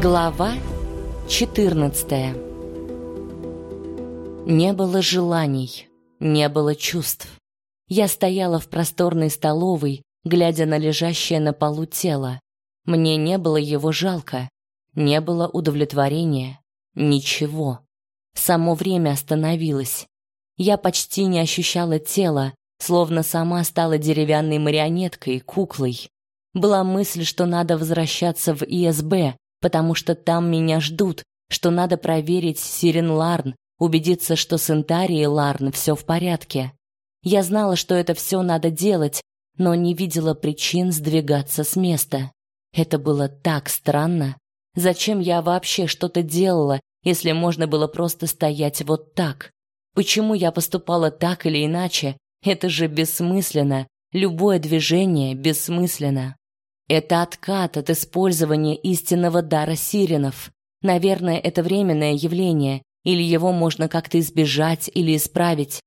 Глава 14 Не было желаний, не было чувств. Я стояла в просторной столовой, глядя на лежащее на полу тело. Мне не было его жалко, не было удовлетворения, ничего. Само время остановилось. Я почти не ощущала тела, словно сама стала деревянной марионеткой, куклой. Была мысль, что надо возвращаться в ИСБ, потому что там меня ждут, что надо проверить Сирен Ларн, убедиться, что с Интарией Ларн все в порядке. Я знала, что это все надо делать, но не видела причин сдвигаться с места. Это было так странно. Зачем я вообще что-то делала, если можно было просто стоять вот так? Почему я поступала так или иначе? Это же бессмысленно. Любое движение бессмысленно. Это откат от использования истинного дара сиренов. Наверное, это временное явление, или его можно как-то избежать или исправить.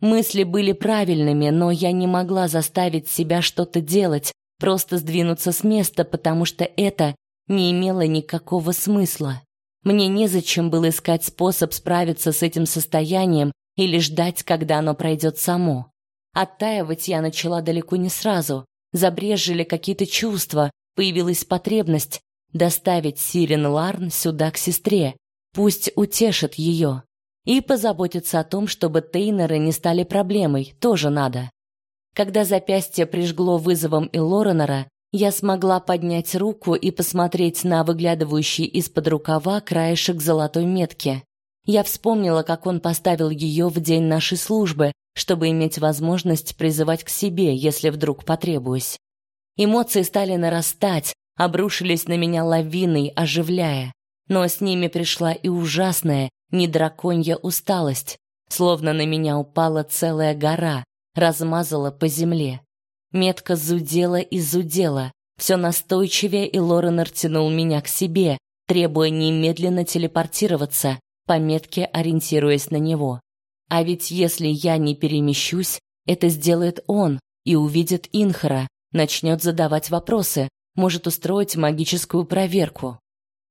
Мысли были правильными, но я не могла заставить себя что-то делать, просто сдвинуться с места, потому что это не имело никакого смысла. Мне незачем было искать способ справиться с этим состоянием или ждать, когда оно пройдет само. Оттаивать я начала далеко не сразу забрежили какие-то чувства, появилась потребность доставить Сирен Ларн сюда к сестре, пусть утешит ее. И позаботиться о том, чтобы Тейнеры не стали проблемой, тоже надо. Когда запястье прижгло вызовом и Лоренера, я смогла поднять руку и посмотреть на выглядывающий из-под рукава краешек золотой метки. Я вспомнила, как он поставил ее в день нашей службы, чтобы иметь возможность призывать к себе, если вдруг потребуюсь. Эмоции стали нарастать, обрушились на меня лавиной, оживляя. Но с ними пришла и ужасная, недраконья усталость, словно на меня упала целая гора, размазала по земле. Метка зудела и зудела, все настойчивее, и Лоренор тянул меня к себе, требуя немедленно телепортироваться, по метке ориентируясь на него. А ведь если я не перемещусь, это сделает он и увидит Инхара, начнет задавать вопросы, может устроить магическую проверку.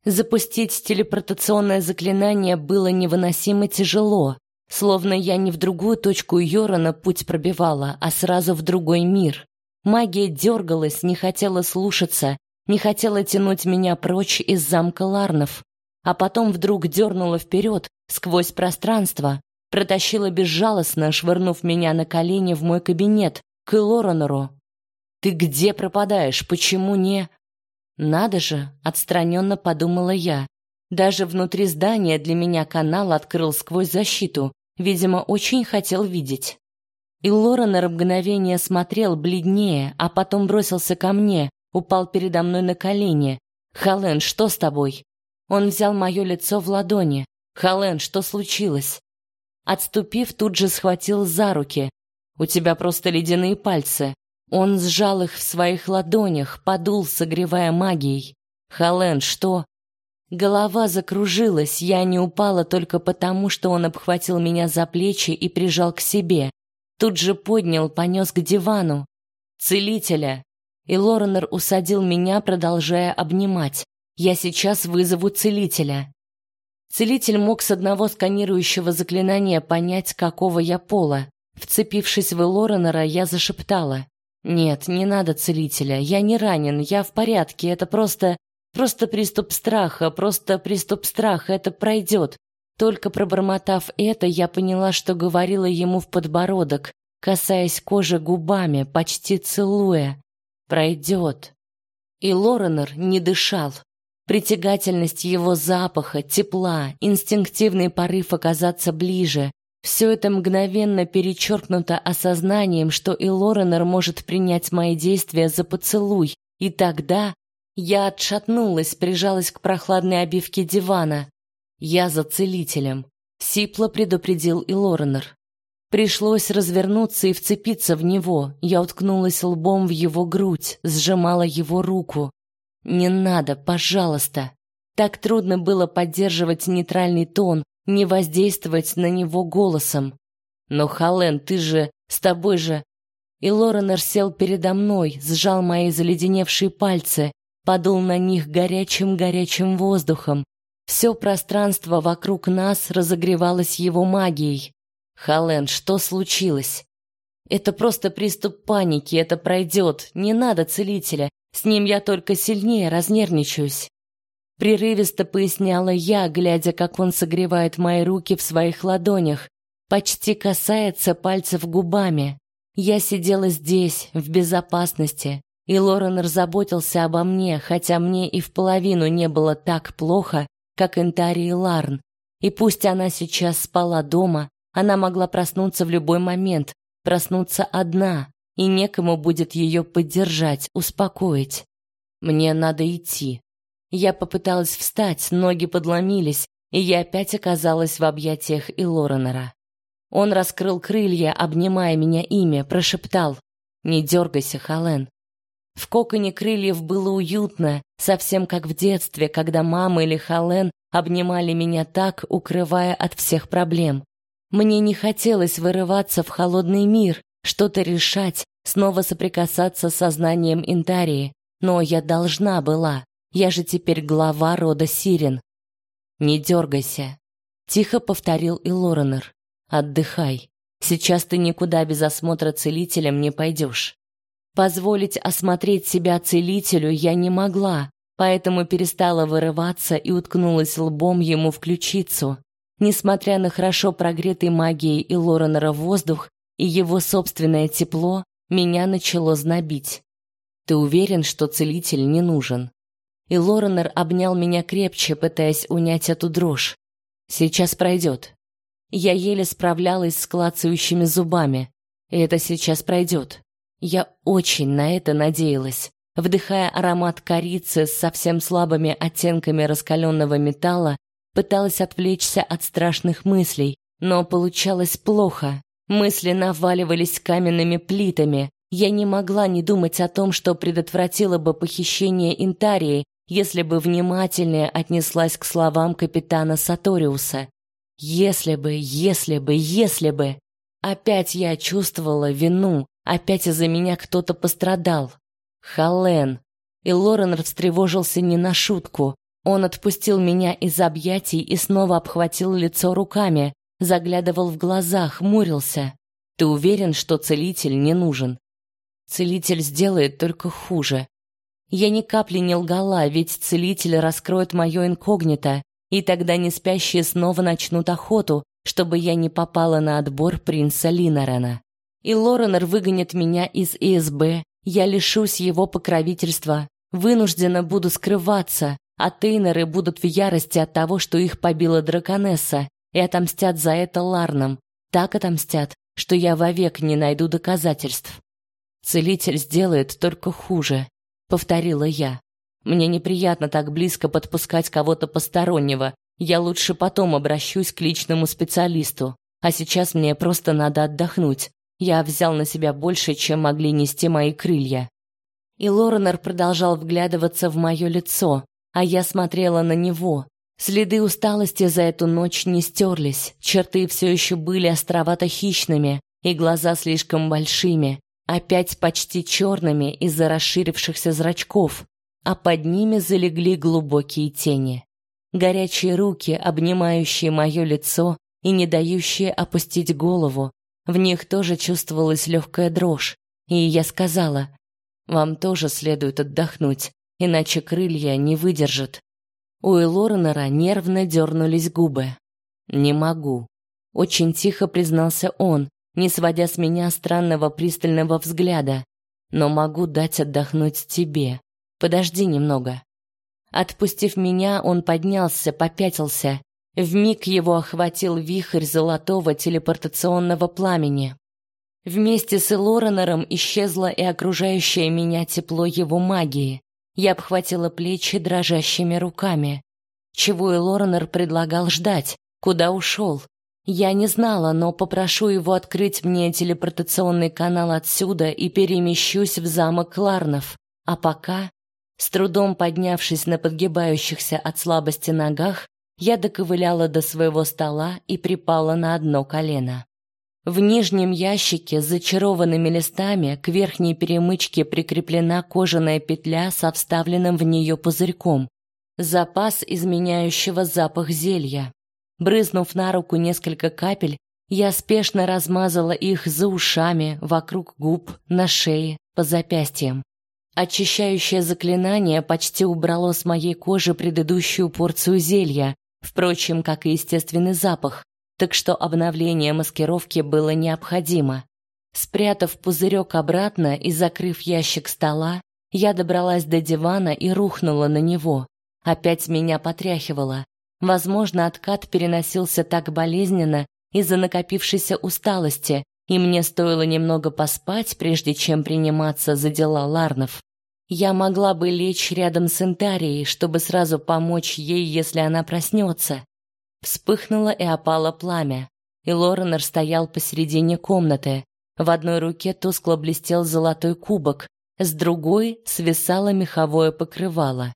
Запустить телепортационное заклинание было невыносимо тяжело, словно я не в другую точку Йорона путь пробивала, а сразу в другой мир. Магия дергалась, не хотела слушаться, не хотела тянуть меня прочь из замка Ларнов, а потом вдруг дернула вперед, сквозь пространство, протащила безжалостно, швырнув меня на колени в мой кабинет, к Лоренору. «Ты где пропадаешь? Почему не...» «Надо же!» — отстраненно подумала я. Даже внутри здания для меня канал открыл сквозь защиту. Видимо, очень хотел видеть. И Лоренор мгновение смотрел бледнее, а потом бросился ко мне, упал передо мной на колени. «Хален, что с тобой?» Он взял мое лицо в ладони. «Хален, что случилось?» Отступив, тут же схватил за руки. «У тебя просто ледяные пальцы». Он сжал их в своих ладонях, подул, согревая магией. «Хален, что?» Голова закружилась, я не упала только потому, что он обхватил меня за плечи и прижал к себе. Тут же поднял, понес к дивану. «Целителя!» И Лоренор усадил меня, продолжая обнимать. «Я сейчас вызову целителя». Целитель мог с одного сканирующего заклинания понять, какого я пола. Вцепившись в Лоренера, я зашептала. «Нет, не надо целителя. Я не ранен, я в порядке. Это просто... просто приступ страха, просто приступ страха. Это пройдет». Только пробормотав это, я поняла, что говорила ему в подбородок, касаясь кожи губами, почти целуя. «Пройдет». И Лоренер не дышал. Притягательность его запаха, тепла, инстинктивный порыв оказаться ближе — все это мгновенно перечеркнуто осознанием, что и Лоренор может принять мои действия за поцелуй, и тогда я отшатнулась, прижалась к прохладной обивке дивана. Я за целителем. Сипло предупредил и Лоренор. Пришлось развернуться и вцепиться в него. Я уткнулась лбом в его грудь, сжимала его руку. Не надо, пожалуйста. Так трудно было поддерживать нейтральный тон, не воздействовать на него голосом. Но, Хален, ты же, с тобой же... И Лоренер сел передо мной, сжал мои заледеневшие пальцы. подул на них горячим-горячим воздухом. Все пространство вокруг нас разогревалось его магией. Хален, что случилось? Это просто приступ паники, это пройдет. Не надо целителя. С ним я только сильнее разнервничаюсь. Прерывисто поясняла я, глядя, как он согревает мои руки в своих ладонях, почти касается пальцев губами. Я сидела здесь, в безопасности, и Лорен разаботился обо мне, хотя мне и в половину не было так плохо, как Интари и Ларн. И пусть она сейчас спала дома, она могла проснуться в любой момент, проснуться одна, и некому будет ее поддержать, успокоить. Мне надо идти. Я попыталась встать, ноги подломились, и я опять оказалась в объятиях Илоренера. Он раскрыл крылья, обнимая меня ими, прошептал: "Не дергайся, Хален". В коконе крыльев было уютно, совсем как в детстве, когда мама или Хален обнимали меня так, укрывая от всех проблем. Мне не хотелось вырываться в холодный мир, что-то решать, снова соприкасаться с сознанием Интарии, но я должна была. Я же теперь глава рода Сирен. Не дергайся, тихо повторил и. Отдыхай. Сейчас ты никуда без осмотра целителем не пойдешь. Позволить осмотреть себя целителю я не могла, поэтому перестала вырываться и уткнулась лбом ему в ключицу. Несмотря на хорошо прогретый магией и воздух и его собственное тепло, меня начало знобить. Ты уверен, что целитель не нужен? И Лоренер обнял меня крепче, пытаясь унять эту дрожь. Сейчас пройдет. Я еле справлялась с клацающими зубами. И это сейчас пройдет. Я очень на это надеялась. Вдыхая аромат корицы с совсем слабыми оттенками раскаленного металла, пыталась отвлечься от страшных мыслей, но получалось плохо. Мысли наваливались каменными плитами. Я не могла не думать о том, что предотвратило бы похищение Интарии, если бы внимательнее отнеслась к словам капитана Саториуса. Если бы, если бы, если бы. Опять я чувствовала вину, опять из-за меня кто-то пострадал. Хален. И Лорен встревожился не на шутку. Он отпустил меня из объятий и снова обхватил лицо руками, заглядывал в глаза, хмурился. Ты уверен, что целитель не нужен? Целитель сделает только хуже. Я ни капли не лгала, ведь целитель раскроет мое инкогнито, и тогда неспящие снова начнут охоту, чтобы я не попала на отбор принца Линорена. И Лоренор выгонит меня из ИСБ, я лишусь его покровительства, вынуждена буду скрываться, а Тейнеры будут в ярости от того, что их побила драконесса, и отомстят за это Ларном. Так отомстят, что я вовек не найду доказательств. Целитель сделает только хуже, повторила я. Мне неприятно так близко подпускать кого-то постороннего. Я лучше потом обращусь к личному специалисту. А сейчас мне просто надо отдохнуть. Я взял на себя больше, чем могли нести мои крылья. И Лоренор продолжал вглядываться в мое лицо, а я смотрела на него. Следы усталости за эту ночь не стерлись, черты все еще были островато-хищными, и глаза слишком большими, опять почти черными из-за расширившихся зрачков, а под ними залегли глубокие тени. Горячие руки, обнимающие мое лицо и не дающие опустить голову, в них тоже чувствовалась легкая дрожь, и я сказала, «Вам тоже следует отдохнуть иначе крылья не выдержат. У Элоренера нервно дернулись губы. «Не могу», — очень тихо признался он, не сводя с меня странного пристального взгляда. «Но могу дать отдохнуть тебе. Подожди немного». Отпустив меня, он поднялся, попятился. Вмиг его охватил вихрь золотого телепортационного пламени. Вместе с Элоренером исчезло и окружающее меня тепло его магии. Я обхватила плечи дрожащими руками. Чего и Лоренер предлагал ждать? Куда ушел? Я не знала, но попрошу его открыть мне телепортационный канал отсюда и перемещусь в замок Кларнов. А пока, с трудом поднявшись на подгибающихся от слабости ногах, я доковыляла до своего стола и припала на одно колено. В нижнем ящике с зачарованными листами к верхней перемычке прикреплена кожаная петля со вставленным в нее пузырьком. Запас изменяющего запах зелья. Брызнув на руку несколько капель, я спешно размазала их за ушами, вокруг губ, на шее, по запястьям. Очищающее заклинание почти убрало с моей кожи предыдущую порцию зелья, впрочем, как и естественный запах, так что обновление маскировки было необходимо. Спрятав пузырек обратно и закрыв ящик стола, я добралась до дивана и рухнула на него. Опять меня потряхивало. Возможно, откат переносился так болезненно из-за накопившейся усталости, и мне стоило немного поспать, прежде чем приниматься за дела Ларнов. Я могла бы лечь рядом с Интарией, чтобы сразу помочь ей, если она проснется. Вспыхнуло и опало пламя, и Лоренор стоял посередине комнаты. В одной руке тускло блестел золотой кубок, с другой свисало меховое покрывало.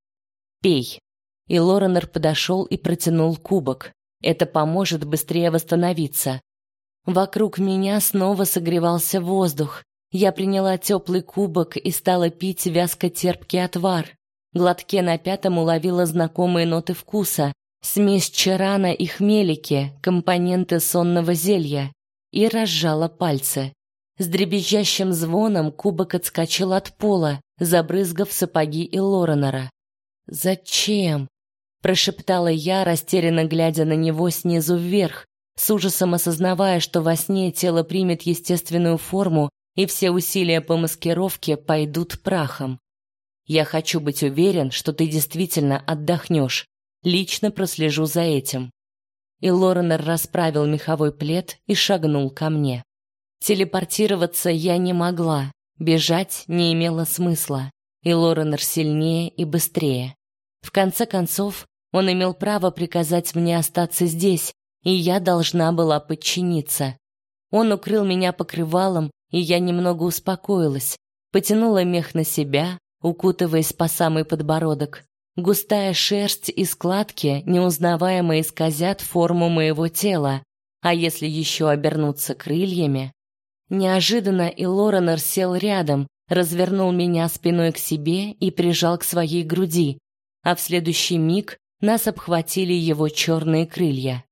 «Пей». И Лоренор подошел и протянул кубок. Это поможет быстрее восстановиться. Вокруг меня снова согревался воздух. Я приняла теплый кубок и стала пить вязко-терпкий отвар. Глотке на пятом уловила знакомые ноты вкуса, смесь чарана и хмелики, компоненты сонного зелья, и разжала пальцы. С дребезжащим звоном кубок отскочил от пола, забрызгав сапоги и Лоренора. «Зачем?» – прошептала я, растерянно глядя на него снизу вверх, с ужасом осознавая, что во сне тело примет естественную форму и все усилия по маскировке пойдут прахом. Я хочу быть уверен, что ты действительно отдохнешь, Лично прослежу за этим. И Лоренор расправил меховой плед и шагнул ко мне. Телепортироваться я не могла, бежать не имело смысла. И Лоренор сильнее и быстрее. В конце концов, он имел право приказать мне остаться здесь, и я должна была подчиниться. Он укрыл меня покрывалом, и я немного успокоилась, потянула мех на себя, укутываясь по самый подбородок. Густая шерсть и складки неузнаваемо исказят форму моего тела, а если еще обернуться крыльями? Неожиданно и Лоренор сел рядом, развернул меня спиной к себе и прижал к своей груди, а в следующий миг нас обхватили его черные крылья.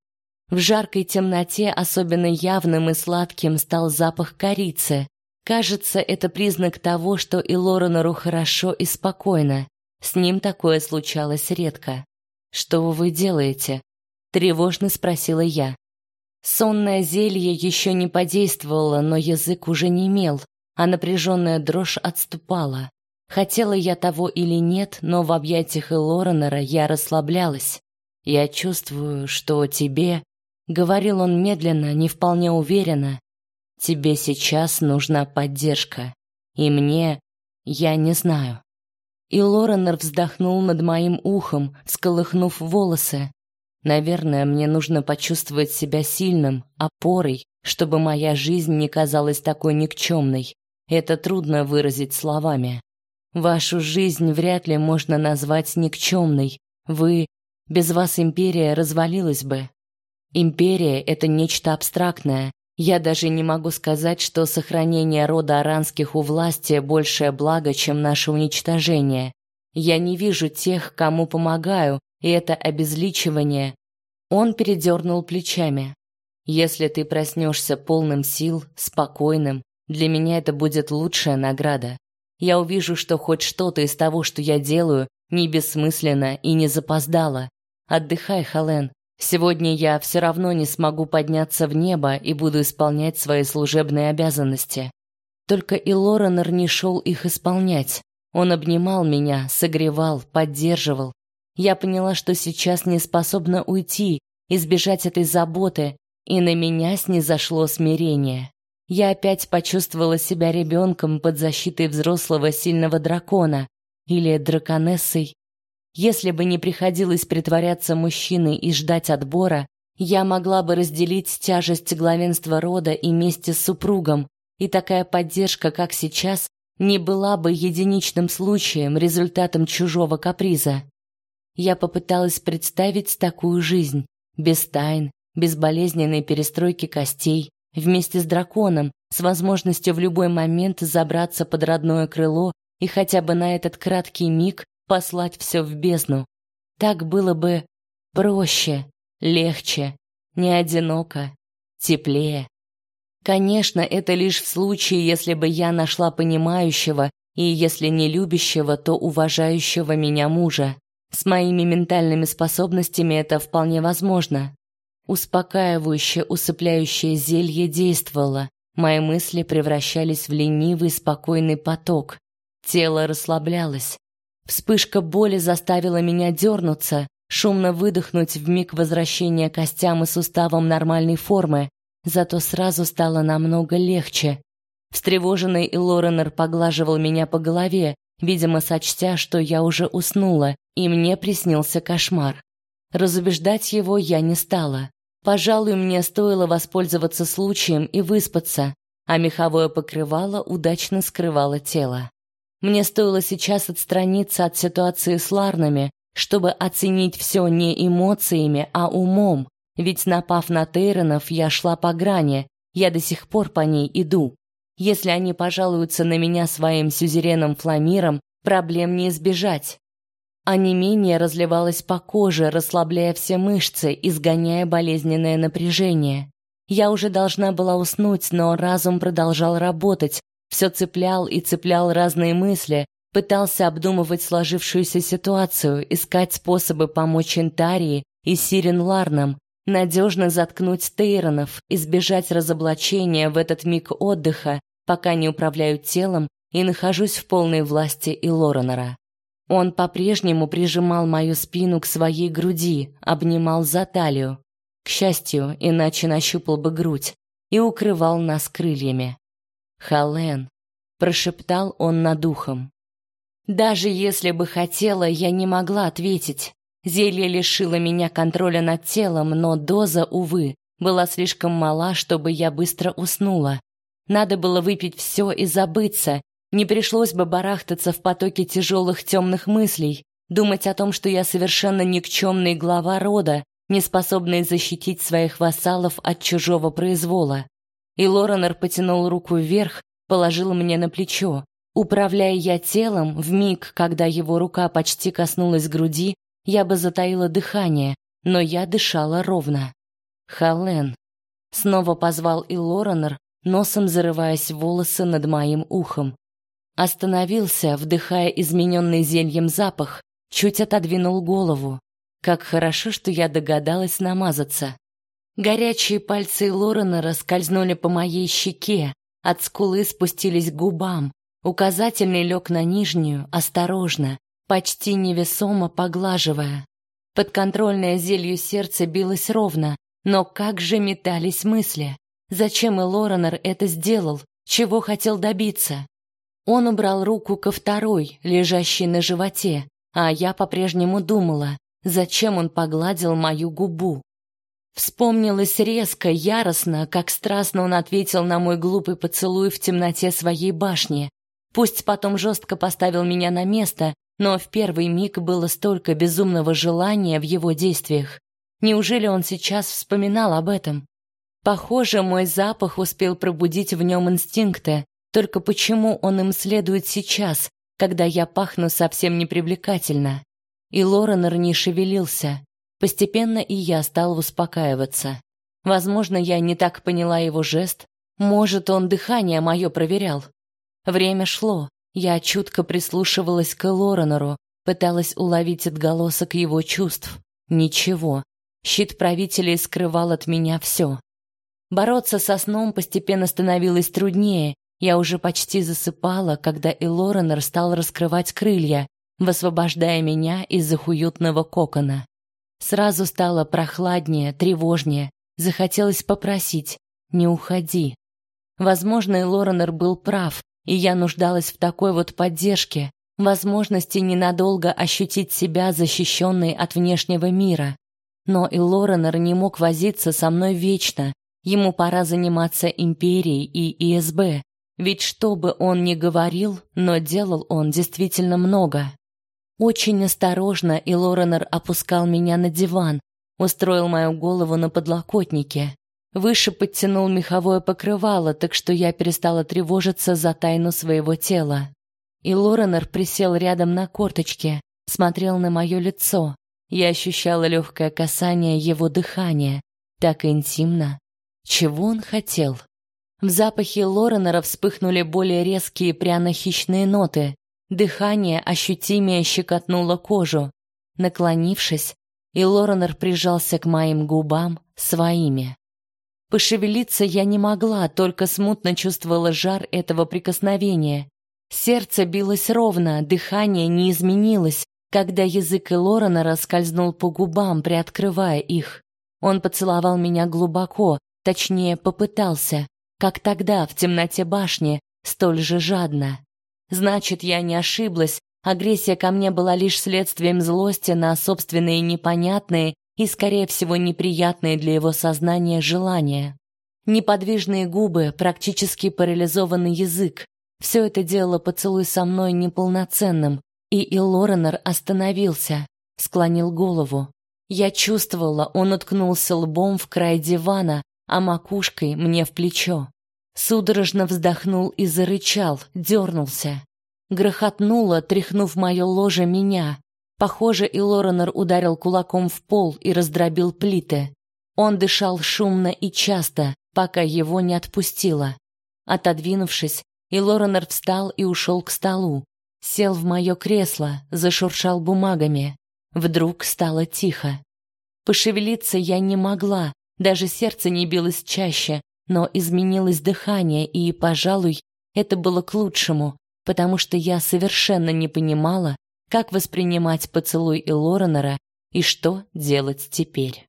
В жаркой темноте особенно явным и сладким стал запах корицы. Кажется, это признак того, что и Лоренору хорошо и спокойно. С ним такое случалось редко. Что вы делаете? тревожно спросила я. Сонное зелье еще не подействовало, но язык уже не имел, а напряженная дрожь отступала. Хотела я того или нет, но в объятиях Элоренера я расслаблялась. Я чувствую, что тебе, говорил он медленно, не вполне уверенно, тебе сейчас нужна поддержка. И мне, я не знаю. И Лоренор вздохнул над моим ухом, сколыхнув волосы. Наверное, мне нужно почувствовать себя сильным, опорой, чтобы моя жизнь не казалась такой никчемной. Это трудно выразить словами. Вашу жизнь вряд ли можно назвать никчемной. Вы без вас империя развалилась бы. Империя это нечто абстрактное. Я даже не могу сказать, что сохранение рода аранских у власти большее благо, чем наше уничтожение. Я не вижу тех, кому помогаю, и это обезличивание. Он передернул плечами. Если ты проснешься полным сил, спокойным, для меня это будет лучшая награда. Я увижу, что хоть что-то из того, что я делаю, не бессмысленно и не запоздало. Отдыхай, Хален. Сегодня я все равно не смогу подняться в небо и буду исполнять свои служебные обязанности. Только и Лоренор не шел их исполнять. Он обнимал меня, согревал, поддерживал. Я поняла, что сейчас не способна уйти, избежать этой заботы, и на меня снизошло смирение. Я опять почувствовала себя ребенком под защитой взрослого сильного дракона или драконессой, если бы не приходилось притворяться мужчиной и ждать отбора, я могла бы разделить тяжесть главенства рода и вместе с супругом, и такая поддержка, как сейчас, не была бы единичным случаем, результатом чужого каприза. Я попыталась представить такую жизнь, без тайн, без болезненной перестройки костей, вместе с драконом, с возможностью в любой момент забраться под родное крыло и хотя бы на этот краткий миг послать все в бездну. Так было бы проще, легче, не одиноко, теплее. Конечно, это лишь в случае, если бы я нашла понимающего и, если не любящего, то уважающего меня мужа. С моими ментальными способностями это вполне возможно. Успокаивающее, усыпляющее зелье действовало. Мои мысли превращались в ленивый, спокойный поток. Тело расслаблялось. Вспышка боли заставила меня дернуться, шумно выдохнуть в миг возвращения костям и суставам нормальной формы, зато сразу стало намного легче. Встревоженный Лоренер поглаживал меня по голове, видимо, сочтя, что я уже уснула, и мне приснился кошмар. Разубеждать его я не стала. Пожалуй, мне стоило воспользоваться случаем и выспаться, а меховое покрывало удачно скрывало тело. Мне стоило сейчас отстраниться от ситуации с Ларнами, чтобы оценить все не эмоциями, а умом, ведь напав на Тейронов, я шла по грани, я до сих пор по ней иду. Если они пожалуются на меня своим сюзереном Фламиром, проблем не избежать а не менее разливалось по коже, расслабляя все мышцы, изгоняя болезненное напряжение. Я уже должна была уснуть, но разум продолжал работать, все цеплял и цеплял разные мысли, пытался обдумывать сложившуюся ситуацию, искать способы помочь Интарии и Сирен Ларнам, надежно заткнуть Тейронов, избежать разоблачения в этот миг отдыха, пока не управляю телом и нахожусь в полной власти и. Он по-прежнему прижимал мою спину к своей груди, обнимал за талию. К счастью, иначе нащупал бы грудь и укрывал нас крыльями. «Хален», — прошептал он над ухом. Даже если бы хотела, я не могла ответить. Зелье лишило меня контроля над телом, но доза, увы, была слишком мала, чтобы я быстро уснула. Надо было выпить все и забыться, не пришлось бы барахтаться в потоке тяжелых темных мыслей, думать о том, что я совершенно никчемный глава рода, не способный защитить своих вассалов от чужого произвола. И Лоренор потянул руку вверх, положил мне на плечо. Управляя я телом, в миг, когда его рука почти коснулась груди, я бы затаила дыхание, но я дышала ровно. Хален. Снова позвал и Лоренор, носом зарываясь в волосы над моим ухом. Остановился, вдыхая измененный зельем запах, чуть отодвинул голову. Как хорошо, что я догадалась намазаться. Горячие пальцы Лорена раскользнули по моей щеке, от скулы спустились к губам. Указательный лег на нижнюю, осторожно, почти невесомо поглаживая. Подконтрольное зелью сердце билось ровно, но как же метались мысли. Зачем и Лоренор это сделал? Чего хотел добиться? Он убрал руку ко второй, лежащей на животе, а я по-прежнему думала, зачем он погладил мою губу. Вспомнилось резко, яростно, как страстно он ответил на мой глупый поцелуй в темноте своей башни. Пусть потом жестко поставил меня на место, но в первый миг было столько безумного желания в его действиях. Неужели он сейчас вспоминал об этом? Похоже, мой запах успел пробудить в нем инстинкты, только почему он им следует сейчас, когда я пахну совсем непривлекательно? И Лоренор не шевелился. Постепенно и я стал успокаиваться. Возможно, я не так поняла его жест. Может, он дыхание мое проверял. Время шло. Я чутко прислушивалась к Лоренору, пыталась уловить отголосок его чувств. Ничего. Щит правителей скрывал от меня все. Бороться со сном постепенно становилось труднее, я уже почти засыпала, когда Элоренор стал раскрывать крылья, высвобождая меня из их кокона. Сразу стало прохладнее, тревожнее. Захотелось попросить «не уходи». Возможно, Элоренор был прав, и я нуждалась в такой вот поддержке, возможности ненадолго ощутить себя защищенной от внешнего мира. Но Элоренор не мог возиться со мной вечно. Ему пора заниматься империей и ИСБ. Ведь что бы он ни говорил, но делал он действительно много. Очень осторожно и Лоренор опускал меня на диван, устроил мою голову на подлокотнике. Выше подтянул меховое покрывало, так что я перестала тревожиться за тайну своего тела. И Лоренор присел рядом на корточке, смотрел на мое лицо. Я ощущала легкое касание его дыхания, так интимно. Чего он хотел? В запахе Лоренора вспыхнули более резкие пряно-хищные ноты. Дыхание ощутимее щекотнуло кожу. Наклонившись, и Лоренор прижался к моим губам своими. Пошевелиться я не могла, только смутно чувствовала жар этого прикосновения. Сердце билось ровно, дыхание не изменилось, когда язык Лорена раскользнул по губам, приоткрывая их. Он поцеловал меня глубоко, точнее, попытался, как тогда в темноте башни, столь же жадно. Значит, я не ошиблась, агрессия ко мне была лишь следствием злости на собственные непонятные и, скорее всего, неприятные для его сознания желания. Неподвижные губы, практически парализованный язык — все это делало поцелуй со мной неполноценным, и Илоренор остановился, склонил голову. Я чувствовала, он уткнулся лбом в край дивана, а макушкой мне в плечо. Судорожно вздохнул и зарычал, дернулся. Грохотнуло, тряхнув мое ложе меня. Похоже, и Лоренор ударил кулаком в пол и раздробил плиты. Он дышал шумно и часто, пока его не отпустило. Отодвинувшись, и Лоренор встал и ушел к столу. Сел в мое кресло, зашуршал бумагами. Вдруг стало тихо. Пошевелиться я не могла, даже сердце не билось чаще, но изменилось дыхание, и, пожалуй, это было к лучшему, потому что я совершенно не понимала, как воспринимать поцелуй Элоренера и что делать теперь.